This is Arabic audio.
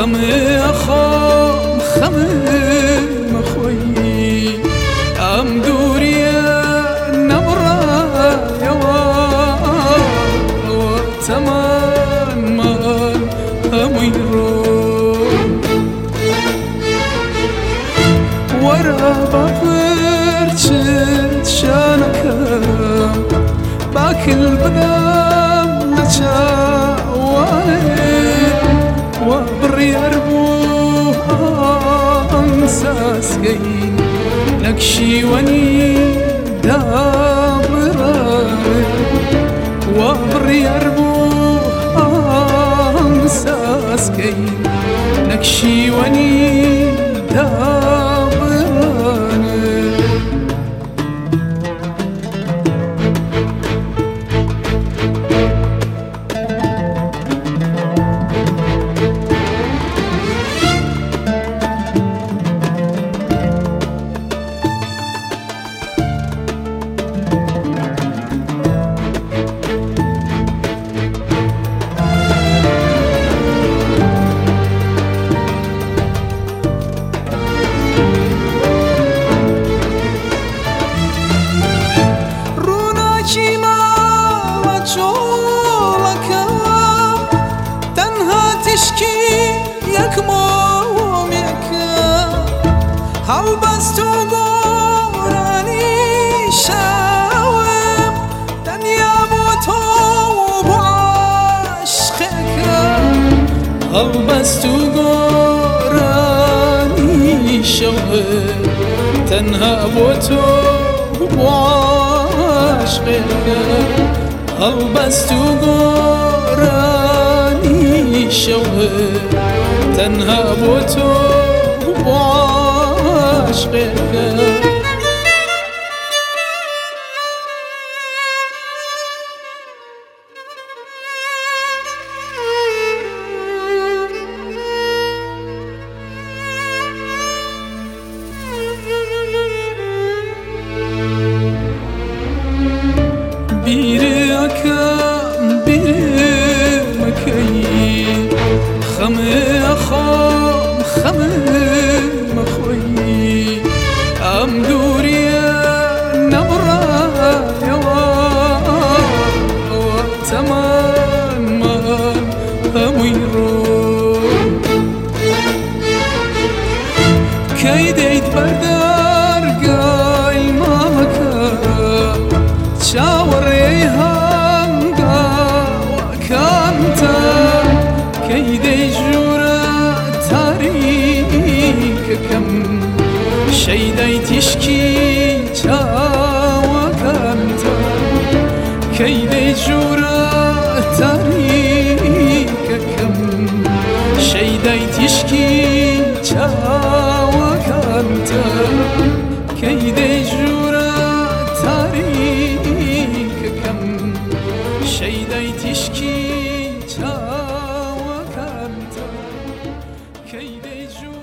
خمي أخام خمي مخوي أم دوريا نبرا يوا وتمان مان أميرو ورا بابر شانكم باكل بدام نشاواني وبري أربوها أنساسكين نكشي وني دابرا Çolaka Tenha teşki yakma هەڵبەست و گۆرانی شەوە تەنها بۆ تۆ بۆ عاشقەکە هەڵبەست و گۆرانی biri مكي خمي أخام خمي مخوي أم دوريا نبرا يوا وتمان مان أميرو kishki chawa kanta kayde jura tarikakam shaydai tishki chawa kanta kayde jura tarikakam shaydai tishki chawa kanta kayde jura